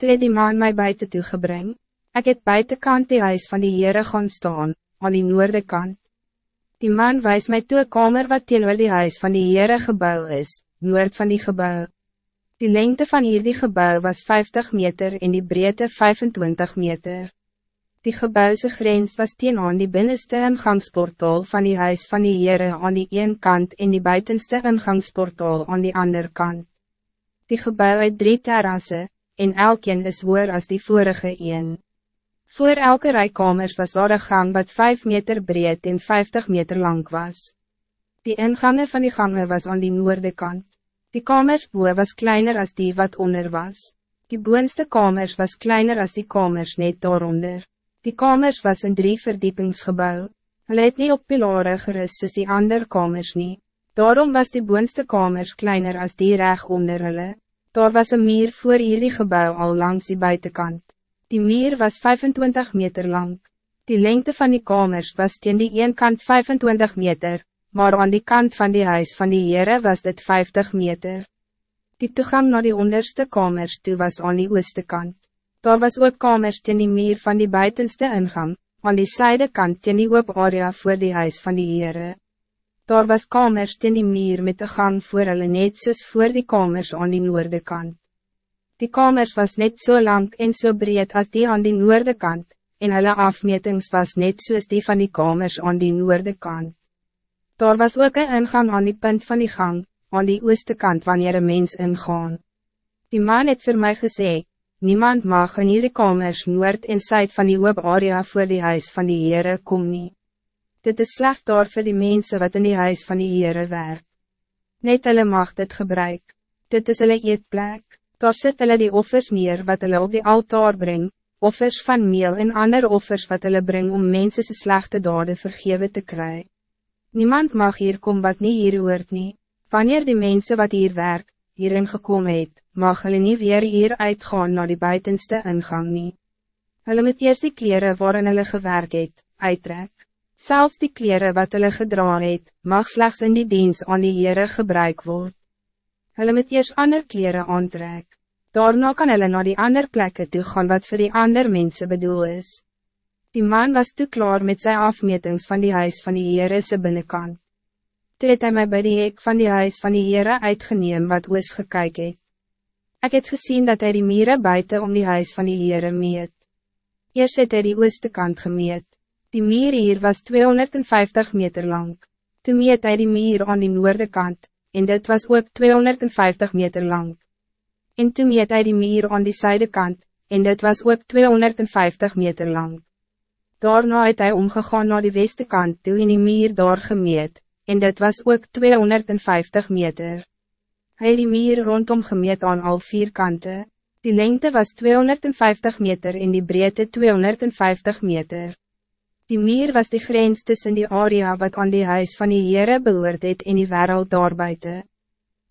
Toe het die man my buiten toegebring, ek het buitenkant die huis van die Heere gaan staan, aan die noorde kant. Die man wijst mij toe een kamer wat teenoor die huis van die Heere gebouw is, noord van die gebouw. Die lengte van hierdie gebouw was 50 meter en die breedte 25 meter. Die gebouwse grens was teen aan die binnenste ingangsportaal van die huis van die Heere aan die een kant en die buitenste ingangsportaal aan die ander kant. Die gebouw het drie terrassen, en elkeen is hoor als die vorige een. Voor elke rij kamers was daar een gang wat 5 meter breed en 50 meter lang was. Die ingangen van die gangen was aan die noorde kant. Die kamers boe was kleiner als die wat onder was. Die boonste kamers was kleiner als die kamers net daaronder. Die kamers was een drie verdiepingsgebouw. Hulle het nie op pilare gerust soos die ander kamers nie. Daarom was die boonste kamers kleiner als die reg onder hulle. Daar was een muur voor hierdie gebouw al langs die buitenkant. Die muur was 25 meter lang. Die lengte van die kamers was teen die een kant 25 meter, maar aan die kant van die huis van die Heere was dit 50 meter. Die toegang naar die onderste kamers toe was aan die ooste kant. Daar was ook kamers teen die muur van die buitenste ingang, aan die zijde kant teen die oop area voor die huis van die Heere. Daar was kamers teen die muur met de gang voor hulle net soos voor die kamers aan die noorde kant. Die kamers was net zo so lang en zo so breed als die aan die noorde kant, en hulle afmetings was net soos die van die kamers aan die noorde kant. Daar was ook een ingang aan die punt van die gang, aan die ooste kant wanneer een mens ingaan. Die man het voor mij gezegd, Niemand mag in hierdie kamers noord en zuid van die hoop area voor die huis van die Heere kom nie. Dit is slechts daar voor die mensen wat in die huis van die Heere werk. Net hulle mag dit gebruik. Dit is hulle eetplek. Daar sit hulle die offers neer wat hulle op die altaar bring, offers van meel en ander offers wat hulle bring om mensen se slechte dade vergewe te krijgen. Niemand mag hier kom wat niet hier hoort nie. Wanneer die mensen wat hier werk, hierin gekomen het, mag hulle nie weer hier uitgaan naar die buitenste ingang nie. Hulle moet eerst die kleren waarin hulle gewerk het, uittrek. Zelfs die kleren wat hulle gedra het, mag slechts in die dienst aan die Heere gebruik word. Hulle moet eerst ander kleren aantrek. Daarna kan hulle naar die ander plekken toe gaan wat voor die ander mensen bedoel is. Die man was te klaar met zijn afmetings van die huis van die Heere se binnenkant. Toe het hy my by die hek van die huis van die Heere uitgeneem wat oos gekyk het. Ek het gezien dat hij die mieren buiten om die huis van die Heere meet. Eerst het hy die ooste kant gemeet. Die mier hier was 250 meter lang. Toen meet hy die mier aan die noorde kant, en dit was ook 250 meter lang. En toen meet hy die mier aan die zuide kant, en dit was ook 250 meter lang. Daarna het hy omgegaan naar die weste kant toe en die mier daar gemeet, en dit was ook 250 meter. Hij die meer rondom gemeet aan al vier kanten. Die lengte was 250 meter en die breedte 250 meter. Die meer was de grens tussen die area wat aan die huis van die Heere behoort het en die wereld daarbuiten.